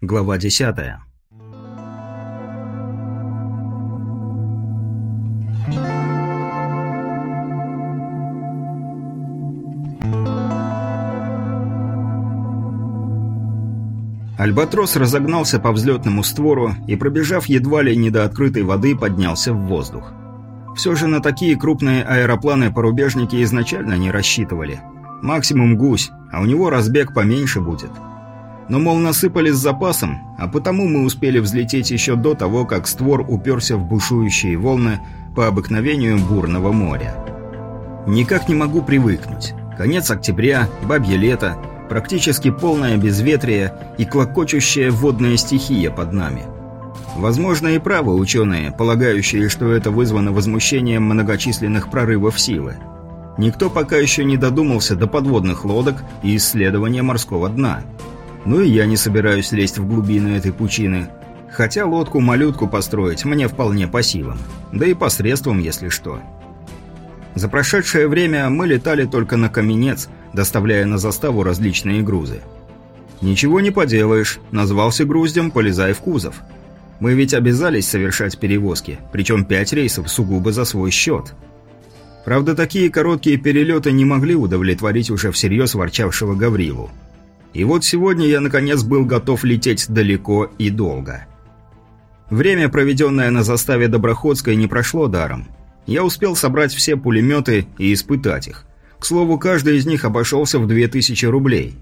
Глава 10. Альбатрос разогнался по взлетному створу и, пробежав едва ли не до открытой воды, поднялся в воздух. Все же на такие крупные аэропланы порубежники изначально не рассчитывали. Максимум гусь, а у него разбег поменьше будет – но, мол, насыпали с запасом, а потому мы успели взлететь еще до того, как створ уперся в бушующие волны по обыкновению бурного моря. Никак не могу привыкнуть. Конец октября, бабье лето, практически полное безветрие и клокочущая водная стихия под нами. Возможно, и правы ученые, полагающие, что это вызвано возмущением многочисленных прорывов силы. Никто пока еще не додумался до подводных лодок и исследования морского дна – ну и я не собираюсь лезть в глубину этой пучины. Хотя лодку-малютку построить мне вполне по силам. Да и посредством, если что. За прошедшее время мы летали только на каменец, доставляя на заставу различные грузы. Ничего не поделаешь, назвался груздем, полезай в кузов. Мы ведь обязались совершать перевозки, причем пять рейсов сугубо за свой счет. Правда, такие короткие перелеты не могли удовлетворить уже всерьез ворчавшего Гаврилу. И вот сегодня я наконец был готов лететь далеко и долго. Время, проведенное на заставе Доброходской, не прошло даром. Я успел собрать все пулеметы и испытать их. К слову, каждый из них обошелся в 2000 рублей.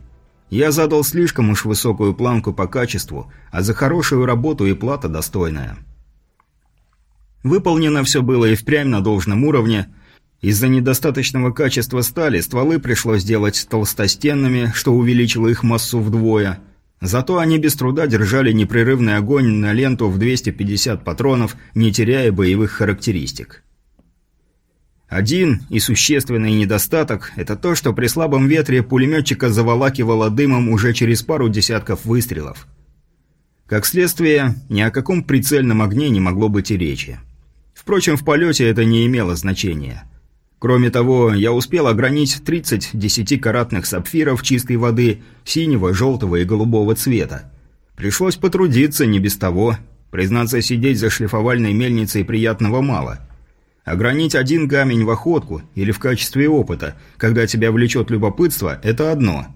Я задал слишком уж высокую планку по качеству, а за хорошую работу и плата достойная. Выполнено все было и впрямь на должном уровне – из-за недостаточного качества стали стволы пришлось делать толстостенными, что увеличило их массу вдвое. Зато они без труда держали непрерывный огонь на ленту в 250 патронов, не теряя боевых характеристик. Один и существенный недостаток – это то, что при слабом ветре пулеметчика заволакивало дымом уже через пару десятков выстрелов. Как следствие, ни о каком прицельном огне не могло быть и речи. Впрочем, в полете это не имело значения – Кроме того, я успел огранить 30 десятикаратных сапфиров чистой воды синего, желтого и голубого цвета. Пришлось потрудиться, не без того. Признаться, сидеть за шлифовальной мельницей приятного мало. Огранить один камень в охотку или в качестве опыта, когда тебя влечет любопытство, это одно.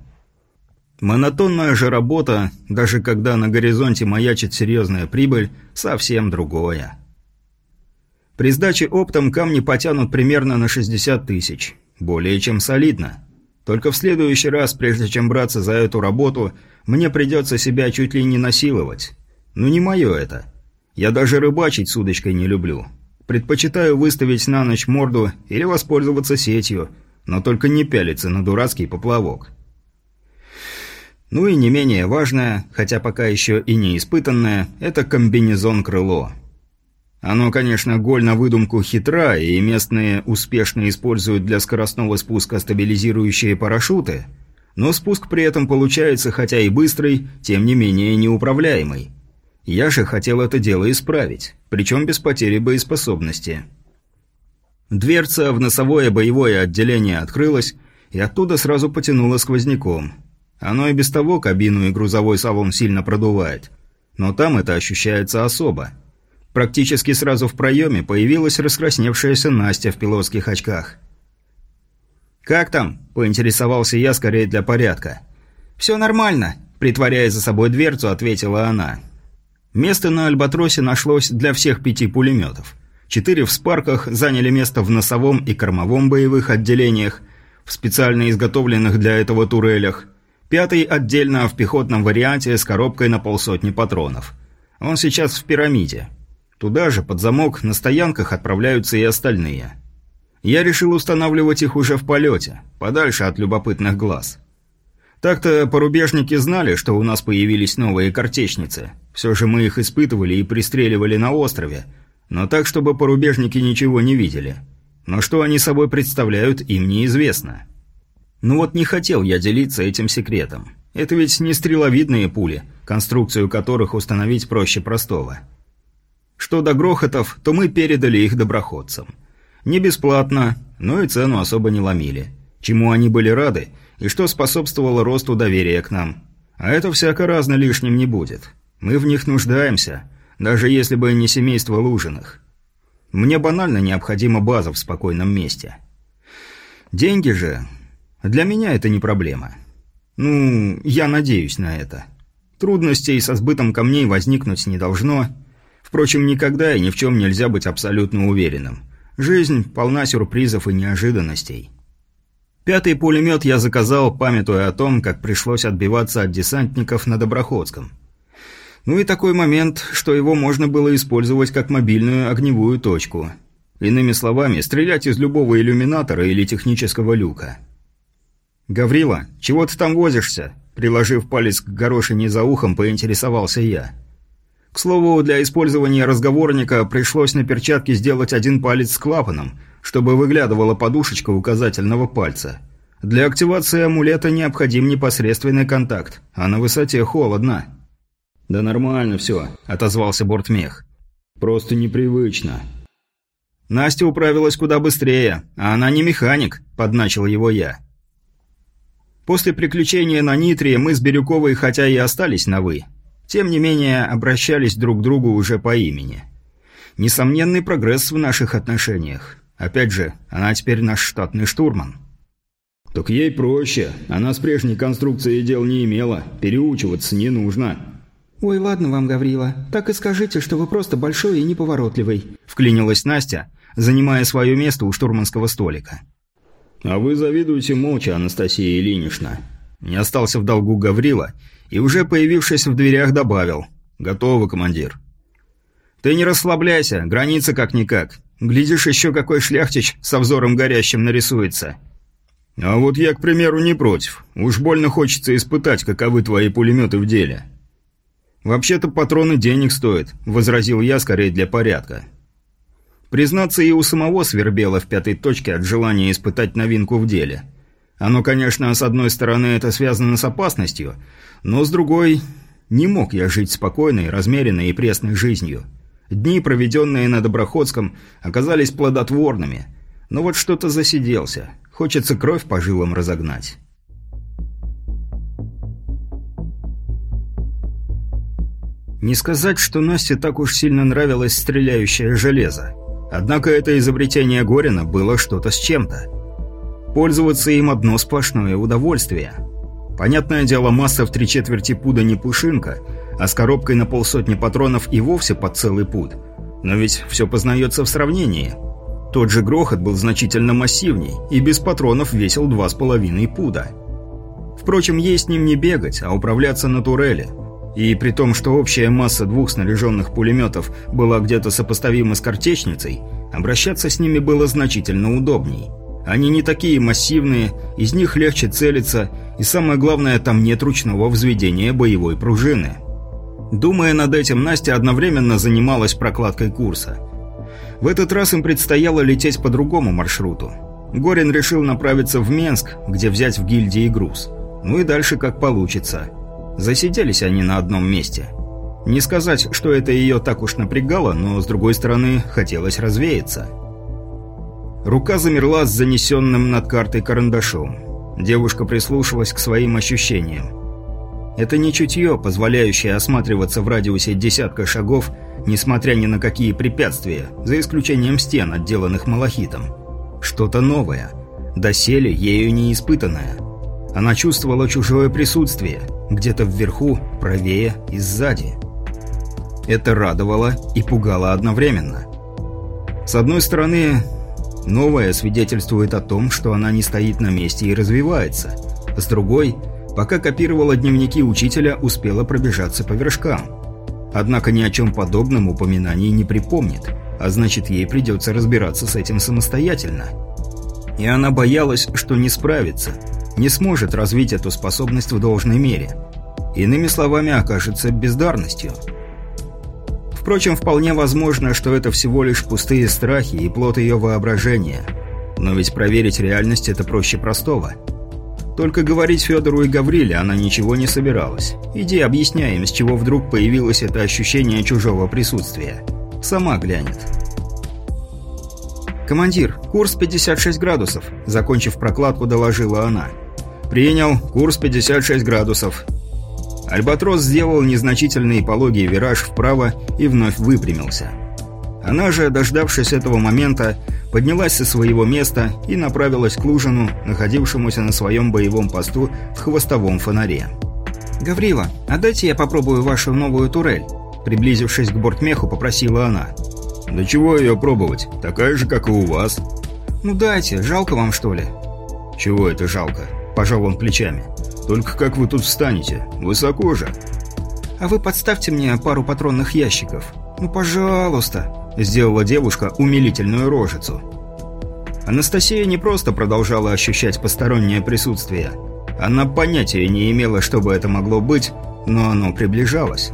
Монотонная же работа, даже когда на горизонте маячит серьезная прибыль, совсем другое. При сдаче оптом камни потянут примерно на 60 тысяч. Более чем солидно. Только в следующий раз, прежде чем браться за эту работу, мне придется себя чуть ли не насиловать. Ну не мое это. Я даже рыбачить с удочкой не люблю. Предпочитаю выставить на ночь морду или воспользоваться сетью, но только не пялиться на дурацкий поплавок. Ну и не менее важное, хотя пока еще и не испытанное, это комбинезон-крыло. Оно, конечно, голь на выдумку хитра, и местные успешно используют для скоростного спуска стабилизирующие парашюты, но спуск при этом получается хотя и быстрый, тем не менее неуправляемый. Я же хотел это дело исправить, причем без потери боеспособности. Дверца в носовое боевое отделение открылась, и оттуда сразу потянуло сквозняком. Оно и без того кабину и грузовой салон сильно продувает, но там это ощущается особо – Практически сразу в проеме появилась раскрасневшаяся Настя в пилотских очках. «Как там?» – поинтересовался я скорее для порядка. «Все нормально», – притворяя за собой дверцу, ответила она. Место на «Альбатросе» нашлось для всех пяти пулеметов. Четыре в «Спарках» заняли место в носовом и кормовом боевых отделениях, в специально изготовленных для этого турелях. Пятый отдельно в пехотном варианте с коробкой на полсотни патронов. Он сейчас в пирамиде. Туда же, под замок, на стоянках отправляются и остальные. Я решил устанавливать их уже в полете, подальше от любопытных глаз. Так-то порубежники знали, что у нас появились новые картечницы. Все же мы их испытывали и пристреливали на острове, но так, чтобы порубежники ничего не видели. Но что они собой представляют, им неизвестно. Ну вот не хотел я делиться этим секретом. Это ведь не стреловидные пули, конструкцию которых установить проще простого. Что до грохотов, то мы передали их доброходцам. Не бесплатно, но и цену особо не ломили. Чему они были рады, и что способствовало росту доверия к нам. А это всяко разно лишним не будет. Мы в них нуждаемся, даже если бы не семейство Лужиных. Мне банально необходима база в спокойном месте. Деньги же... Для меня это не проблема. Ну, я надеюсь на это. Трудностей со сбытом камней возникнуть не должно. Впрочем, никогда и ни в чем нельзя быть абсолютно уверенным. Жизнь полна сюрпризов и неожиданностей. Пятый пулемет я заказал, памятуя о том, как пришлось отбиваться от десантников на Доброходском. Ну и такой момент, что его можно было использовать как мобильную огневую точку. Иными словами, стрелять из любого иллюминатора или технического люка. «Гаврила, чего ты там возишься?» Приложив палец к горошине за ухом, поинтересовался я. К слову, для использования разговорника пришлось на перчатке сделать один палец с клапаном, чтобы выглядывала подушечка указательного пальца. Для активации амулета необходим непосредственный контакт, а на высоте холодно. «Да нормально все», — отозвался бортмех. «Просто непривычно». «Настя управилась куда быстрее, а она не механик», — подначил его я. После приключения на Нитрии мы с Бирюковой хотя и остались на «вы», тем не менее обращались друг к другу уже по имени. Несомненный прогресс в наших отношениях. Опять же, она теперь наш штатный штурман. «Так ей проще. Она с прежней конструкцией дел не имела. Переучиваться не нужно». «Ой, ладно вам, Гаврила. Так и скажите, что вы просто большой и неповоротливый», – вклинилась Настя, занимая свое место у штурманского столика. «А вы завидуете молча, Анастасия Ильинична». Не остался в долгу Гаврила и уже появившись в дверях добавил «Готово, командир». «Ты не расслабляйся, граница как-никак. Глядишь, еще какой шляхтич со взором горящим нарисуется». «А вот я, к примеру, не против. Уж больно хочется испытать, каковы твои пулеметы в деле». «Вообще-то патроны денег стоят», — возразил я скорее для порядка. Признаться, и у самого свербело в пятой точке от желания испытать новинку в деле. Оно, конечно, с одной стороны это связано с опасностью, но с другой, не мог я жить спокойной, размеренной и пресной жизнью. Дни, проведенные на Доброходском, оказались плодотворными. Но вот что-то засиделся. Хочется кровь по жилам разогнать. Не сказать, что Насте так уж сильно нравилось стреляющее железо. Однако это изобретение Горина было что-то с чем-то. Пользоваться им одно сплошное удовольствие – Понятное дело, масса в три четверти пуда не пушинка, а с коробкой на полсотни патронов и вовсе под целый пуд. Но ведь все познается в сравнении. Тот же грохот был значительно массивней и без патронов весил два с половиной пуда. Впрочем, ей с ним не бегать, а управляться на турели. И при том, что общая масса двух снаряженных пулеметов была где-то сопоставима с картечницей, обращаться с ними было значительно удобней. Они не такие массивные, из них легче целиться, и самое главное, там нет ручного взведения боевой пружины. Думая над этим, Настя одновременно занималась прокладкой курса. В этот раз им предстояло лететь по другому маршруту. Горин решил направиться в Менск, где взять в гильдии груз. Ну и дальше как получится. Засиделись они на одном месте. Не сказать, что это ее так уж напрягало, но, с другой стороны, хотелось развеяться. Рука замерла с занесенным над картой карандашом. Девушка прислушалась к своим ощущениям. Это не чутье, позволяющее осматриваться в радиусе десятка шагов, несмотря ни на какие препятствия, за исключением стен, отделанных малахитом. Что-то новое, доселе ею не испытанное. Она чувствовала чужое присутствие, где-то вверху, правее и сзади. Это радовало и пугало одновременно. С одной стороны, Новое свидетельствует о том, что она не стоит на месте и развивается. С другой, пока копировала дневники учителя, успела пробежаться по вершкам. Однако ни о чем подобном упоминаний не припомнит, а значит ей придется разбираться с этим самостоятельно. И она боялась, что не справится, не сможет развить эту способность в должной мере. Иными словами, окажется бездарностью – Впрочем, вполне возможно, что это всего лишь пустые страхи и плод ее воображения. Но ведь проверить реальность это проще простого. Только говорить Федору и Гавриле она ничего не собиралась. Иди объясняй им, с чего вдруг появилось это ощущение чужого присутствия. Сама глянет. «Командир, курс 56 градусов», – закончив прокладку, доложила она. «Принял, курс 56 градусов». Альбатрос сделал незначительный пологий вираж вправо и вновь выпрямился. Она же, дождавшись этого момента, поднялась со своего места и направилась к Лужину, находившемуся на своем боевом посту в хвостовом фонаре. «Гаврила, отдайте я попробую вашу новую турель», приблизившись к бортмеху, попросила она. «Да чего ее пробовать? Такая же, как и у вас». «Ну дайте, жалко вам, что ли?» «Чего это жалко?» – пожал он плечами. «Только как вы тут встанете? Высоко же». «А вы подставьте мне пару патронных ящиков. Ну, пожалуйста», – сделала девушка умилительную рожицу. Анастасия не просто продолжала ощущать постороннее присутствие. Она понятия не имела, что бы это могло быть, но оно приближалось.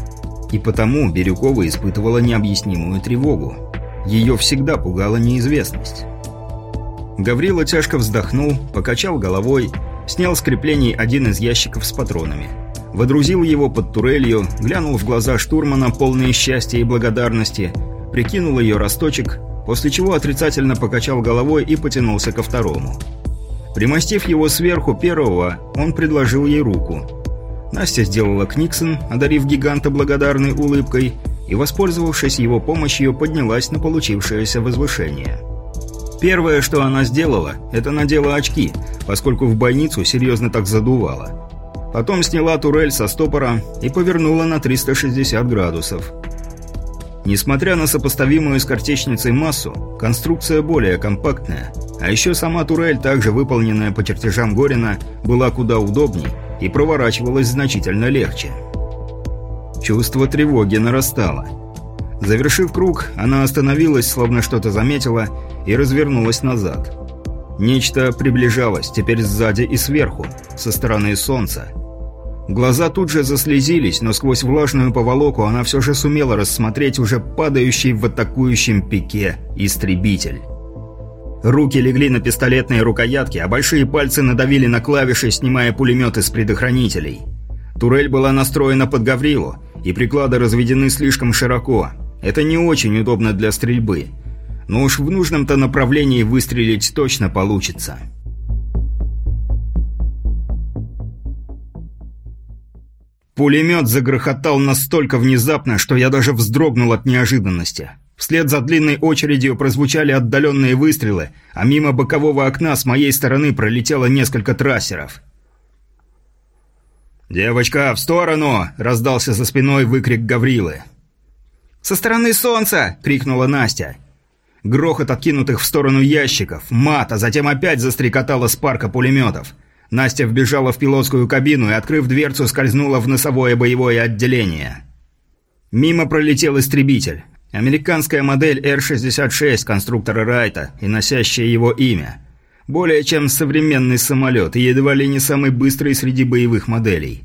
И потому Бирюкова испытывала необъяснимую тревогу. Ее всегда пугала неизвестность. Гаврила тяжко вздохнул, покачал головой, снял с креплений один из ящиков с патронами. Водрузил его под турелью, глянул в глаза штурмана, полные счастья и благодарности, прикинул ее росточек, после чего отрицательно покачал головой и потянулся ко второму. Примостив его сверху первого, он предложил ей руку. Настя сделала книксон, одарив гиганта благодарной улыбкой, и, воспользовавшись его помощью, поднялась на получившееся возвышение. Первое, что она сделала, это надела очки, поскольку в больницу серьезно так задувало. Потом сняла турель со стопора и повернула на 360 градусов. Несмотря на сопоставимую с картечницей массу, конструкция более компактная, а еще сама турель, также выполненная по чертежам Горина, была куда удобней и проворачивалась значительно легче. Чувство тревоги нарастало. Завершив круг, она остановилась, словно что-то заметила, и развернулась назад. Нечто приближалось, теперь сзади и сверху, со стороны солнца. Глаза тут же заслезились, но сквозь влажную поволоку она все же сумела рассмотреть уже падающий в атакующем пике истребитель. Руки легли на пистолетные рукоятки, а большие пальцы надавили на клавиши, снимая пулемет из предохранителей. Турель была настроена под Гаврилу, и приклады разведены слишком широко. Это не очень удобно для стрельбы. Но уж в нужном-то направлении выстрелить точно получится. Пулемет загрохотал настолько внезапно, что я даже вздрогнул от неожиданности. Вслед за длинной очередью прозвучали отдаленные выстрелы, а мимо бокового окна с моей стороны пролетело несколько трассеров. «Девочка, в сторону!» – раздался за спиной выкрик Гаврилы. «Со стороны солнца!» – крикнула Настя. Грохот откинутых в сторону ящиков, мат, а затем опять застрекотала с парка пулеметов. Настя вбежала в пилотскую кабину и, открыв дверцу, скользнула в носовое боевое отделение. Мимо пролетел истребитель. Американская модель Р-66 конструктора Райта и носящая его имя. Более чем современный самолет и едва ли не самый быстрый среди боевых моделей.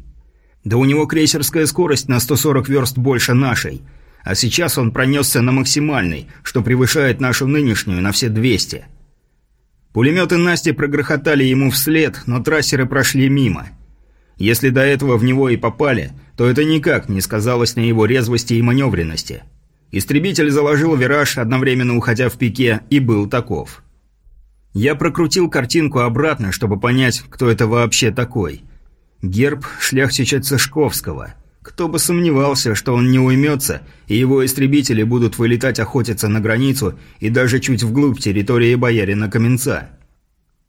Да у него крейсерская скорость на 140 верст больше нашей, а сейчас он пронесся на максимальной, что превышает нашу нынешнюю на все 200. Пулеметы Насти прогрохотали ему вслед, но трассеры прошли мимо. Если до этого в него и попали, то это никак не сказалось на его резвости и маневренности. Истребитель заложил вираж, одновременно уходя в пике, и был таков. Я прокрутил картинку обратно, чтобы понять, кто это вообще такой. Герб шляхтича Цышковского. Кто бы сомневался, что он не уймется, и его истребители будут вылетать охотиться на границу и даже чуть вглубь территории боярина Каменца.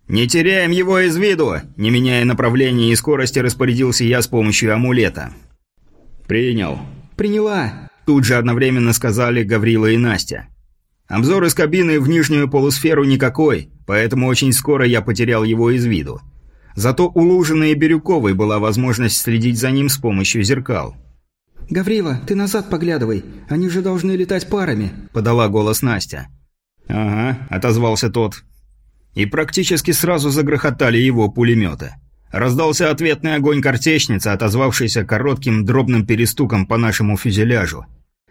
«Не теряем его из виду!» Не меняя направления и скорости, распорядился я с помощью амулета. «Принял». «Приняла!» Тут же одновременно сказали Гаврила и Настя. Обзор из кабины в нижнюю полусферу никакой, поэтому очень скоро я потерял его из виду. Зато у Лужина и Бирюковой была возможность следить за ним с помощью зеркал. «Гаврила, ты назад поглядывай, они же должны летать парами», – подала голос Настя. «Ага», – отозвался тот. И практически сразу загрохотали его пулеметы. Раздался ответный огонь картечницы, отозвавшийся коротким дробным перестуком по нашему фюзеляжу.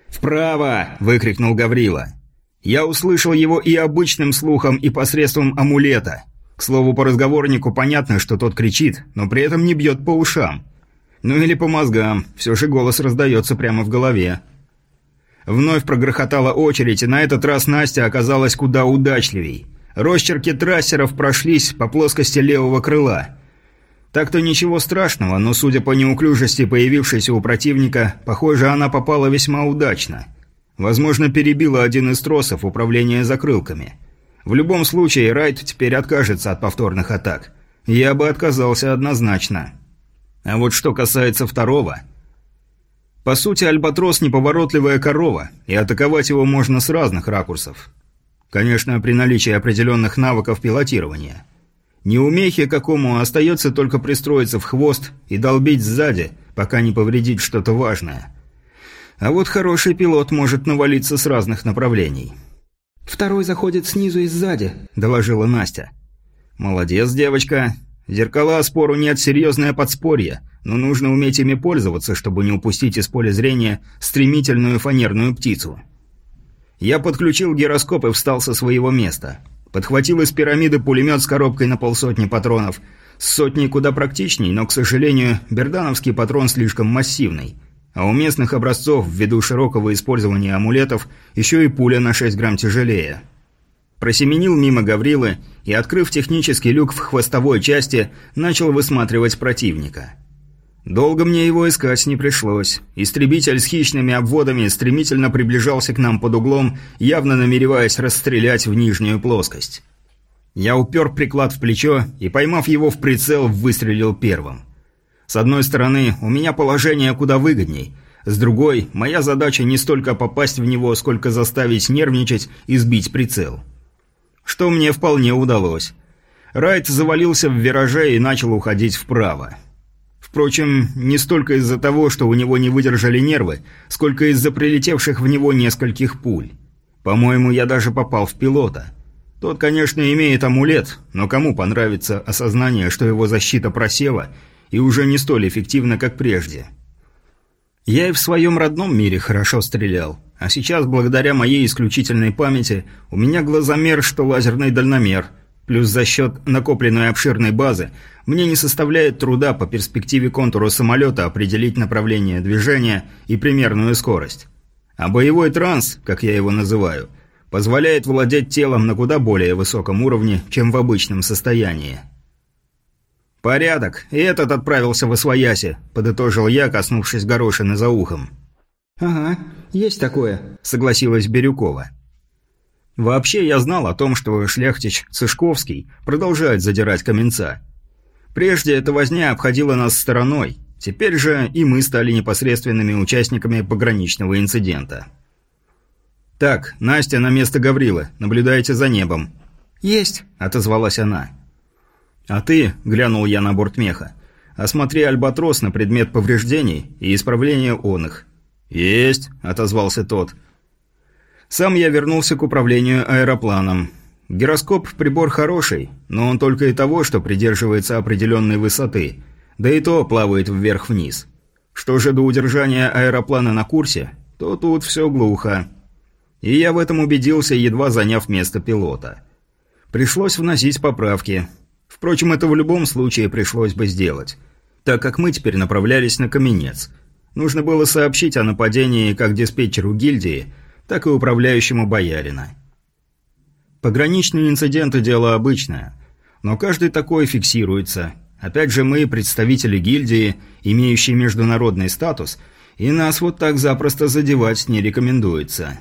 «Вправо!» – выкрикнул Гаврила. Я услышал его и обычным слухом, и посредством амулета. К слову, по разговорнику понятно, что тот кричит, но при этом не бьет по ушам. Ну или по мозгам, все же голос раздается прямо в голове. Вновь прогрохотала очередь, и на этот раз Настя оказалась куда удачливей. Росчерки трассеров прошлись по плоскости левого крыла. Так-то ничего страшного, но судя по неуклюжести появившейся у противника, похоже, она попала весьма удачно. Возможно, перебила один из тросов управления закрылками. В любом случае, Райт теперь откажется от повторных атак. Я бы отказался однозначно. А вот что касается второго... По сути, Альбатрос – неповоротливая корова, и атаковать его можно с разных ракурсов. Конечно, при наличии определенных навыков пилотирования – Неумехе какому остается только пристроиться в хвост и долбить сзади, пока не повредить что-то важное. А вот хороший пилот может навалиться с разных направлений. «Второй заходит снизу и сзади», – доложила Настя. «Молодец, девочка. Зеркала, спору нет, серьезное подспорье, но нужно уметь ими пользоваться, чтобы не упустить из поля зрения стремительную фанерную птицу». Я подключил гироскоп и встал со своего места – Подхватил из пирамиды пулемет с коробкой на полсотни патронов. С сотней куда практичней, но, к сожалению, бердановский патрон слишком массивный. А у местных образцов, ввиду широкого использования амулетов, еще и пуля на 6 грамм тяжелее. Просеменил мимо Гаврилы и, открыв технический люк в хвостовой части, начал высматривать противника. Долго мне его искать не пришлось. Истребитель с хищными обводами стремительно приближался к нам под углом, явно намереваясь расстрелять в нижнюю плоскость. Я упер приклад в плечо и, поймав его в прицел, выстрелил первым. С одной стороны, у меня положение куда выгодней. С другой, моя задача не столько попасть в него, сколько заставить нервничать и сбить прицел. Что мне вполне удалось. Райт завалился в вираже и начал уходить вправо. Впрочем, не столько из-за того, что у него не выдержали нервы, сколько из-за прилетевших в него нескольких пуль. По-моему, я даже попал в пилота. Тот, конечно, имеет амулет, но кому понравится осознание, что его защита просела и уже не столь эффективна, как прежде? Я и в своем родном мире хорошо стрелял, а сейчас, благодаря моей исключительной памяти, у меня глазомер, что лазерный дальномер – Плюс за счет накопленной обширной базы мне не составляет труда по перспективе контура самолета определить направление движения и примерную скорость. А боевой транс, как я его называю, позволяет владеть телом на куда более высоком уровне, чем в обычном состоянии. «Порядок, и этот отправился в Освояси», – подытожил я, коснувшись горошины за ухом. «Ага, есть такое», – согласилась Бирюкова. Вообще я знал о том, что шляхтич Цышковский продолжает задирать Каменца. Прежде эта возня обходила нас стороной, теперь же и мы стали непосредственными участниками пограничного инцидента. «Так, Настя на место Гаврила, наблюдайте за небом». «Есть», — отозвалась она. «А ты», — глянул я на борт меха, — «осмотри Альбатрос на предмет повреждений и исправления он их». «Есть», — отозвался тот, — сам я вернулся к управлению аэропланом. Гироскоп – прибор хороший, но он только и того, что придерживается определенной высоты, да и то плавает вверх-вниз. Что же до удержания аэроплана на курсе, то тут все глухо. И я в этом убедился, едва заняв место пилота. Пришлось вносить поправки. Впрочем, это в любом случае пришлось бы сделать, так как мы теперь направлялись на Каменец. Нужно было сообщить о нападении как диспетчеру гильдии – так и управляющему боярина. Пограничные инциденты – дело обычное, но каждый такой фиксируется. Опять же, мы – представители гильдии, имеющие международный статус, и нас вот так запросто задевать не рекомендуется.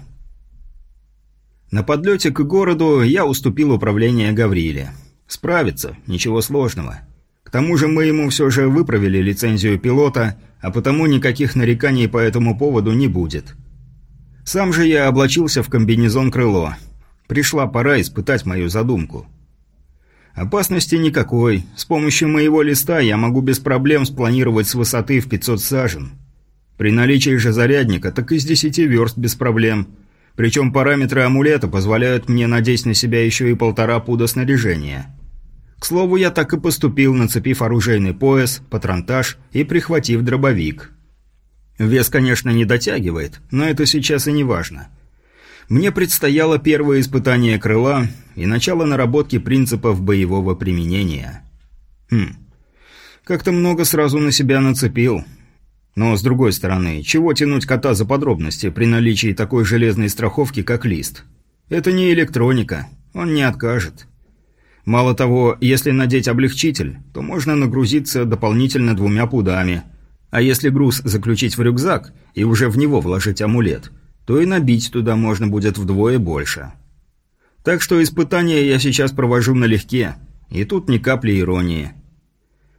На подлете к городу я уступил управление Гавриле. Справится, ничего сложного. К тому же мы ему все же выправили лицензию пилота, а потому никаких нареканий по этому поводу не будет. Сам же я облачился в комбинезон крыло. Пришла пора испытать мою задумку. Опасности никакой. С помощью моего листа я могу без проблем спланировать с высоты в 500 сажен. При наличии же зарядника, так и с 10 верст без проблем. Причем параметры амулета позволяют мне надеть на себя еще и полтора пуда снаряжения. К слову, я так и поступил, нацепив оружейный пояс, патронтаж и прихватив дробовик. Вес, конечно, не дотягивает, но это сейчас и не важно. Мне предстояло первое испытание крыла и начало наработки принципов боевого применения. Хм. Как-то много сразу на себя нацепил. Но, с другой стороны, чего тянуть кота за подробности при наличии такой железной страховки, как лист? Это не электроника, он не откажет. Мало того, если надеть облегчитель, то можно нагрузиться дополнительно двумя пудами. А если груз заключить в рюкзак и уже в него вложить амулет, то и набить туда можно будет вдвое больше. Так что испытания я сейчас провожу налегке, и тут ни капли иронии.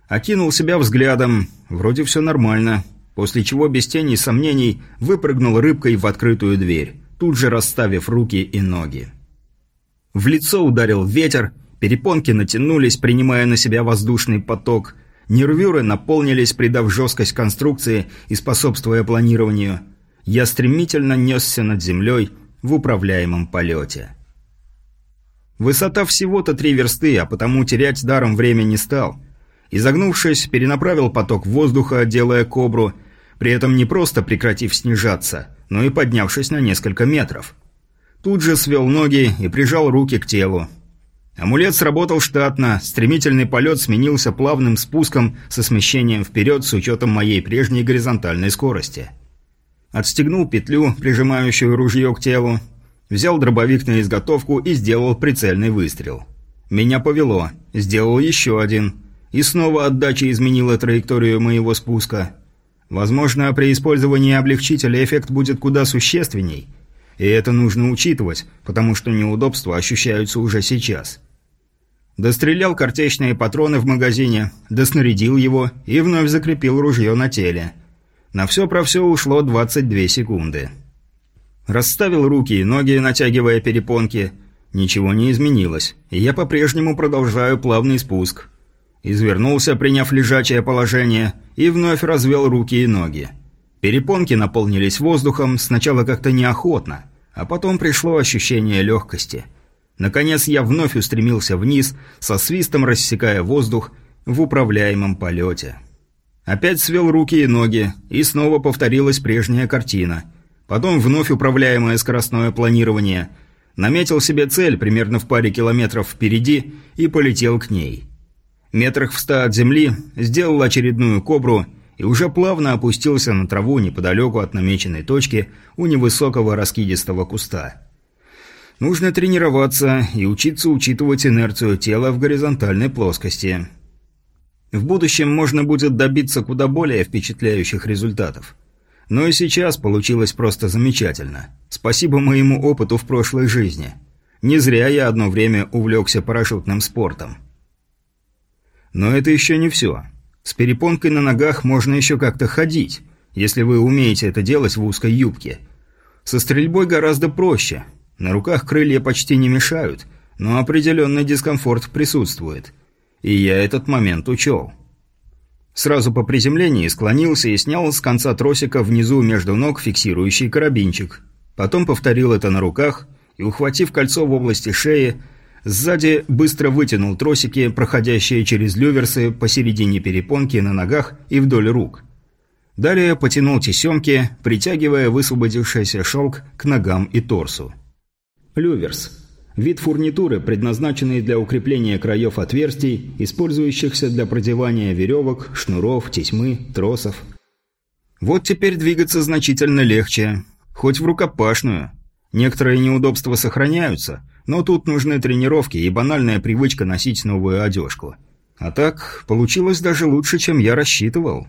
Окинул себя взглядом, вроде все нормально, после чего без тени сомнений выпрыгнул рыбкой в открытую дверь, тут же расставив руки и ноги. В лицо ударил ветер, перепонки натянулись, принимая на себя воздушный поток, нервюры наполнились, придав жесткость конструкции и способствуя планированию. Я стремительно несся над землей в управляемом полете. Высота всего-то три версты, а потому терять даром время не стал. Изогнувшись, перенаправил поток воздуха, делая кобру, при этом не просто прекратив снижаться, но и поднявшись на несколько метров. Тут же свел ноги и прижал руки к телу. Амулет сработал штатно, стремительный полет сменился плавным спуском со смещением вперед с учетом моей прежней горизонтальной скорости. Отстегнул петлю, прижимающую ружье к телу, взял дробовик на изготовку и сделал прицельный выстрел. Меня повело, сделал еще один. И снова отдача изменила траекторию моего спуска. Возможно, при использовании облегчителя эффект будет куда существенней – и это нужно учитывать, потому что неудобства ощущаются уже сейчас. Дострелял картечные патроны в магазине, доснарядил его и вновь закрепил ружье на теле. На все про все ушло 22 секунды. Расставил руки и ноги, натягивая перепонки. Ничего не изменилось, и я по-прежнему продолжаю плавный спуск. Извернулся, приняв лежачее положение, и вновь развел руки и ноги. Перепонки наполнились воздухом, сначала как-то неохотно – а потом пришло ощущение легкости. Наконец я вновь устремился вниз, со свистом рассекая воздух в управляемом полете. Опять свел руки и ноги, и снова повторилась прежняя картина. Потом вновь управляемое скоростное планирование. Наметил себе цель примерно в паре километров впереди и полетел к ней. Метрах в ста от земли сделал очередную кобру – и уже плавно опустился на траву неподалеку от намеченной точки у невысокого раскидистого куста. Нужно тренироваться и учиться учитывать инерцию тела в горизонтальной плоскости. В будущем можно будет добиться куда более впечатляющих результатов. Но и сейчас получилось просто замечательно. Спасибо моему опыту в прошлой жизни. Не зря я одно время увлекся парашютным спортом. Но это еще не все. С перепонкой на ногах можно еще как-то ходить, если вы умеете это делать в узкой юбке. Со стрельбой гораздо проще. На руках крылья почти не мешают, но определенный дискомфорт присутствует. И я этот момент учел. Сразу по приземлении склонился и снял с конца тросика внизу между ног фиксирующий карабинчик. Потом повторил это на руках и, ухватив кольцо в области шеи, Сзади быстро вытянул тросики, проходящие через люверсы посередине перепонки на ногах и вдоль рук. Далее потянул тесемки, притягивая высвободившийся шелк к ногам и торсу. Люверс. Вид фурнитуры, предназначенный для укрепления краев отверстий, использующихся для продевания веревок, шнуров, тесьмы, тросов. Вот теперь двигаться значительно легче. Хоть в рукопашную. Некоторые неудобства сохраняются, но тут нужны тренировки и банальная привычка носить новую одежку. А так, получилось даже лучше, чем я рассчитывал.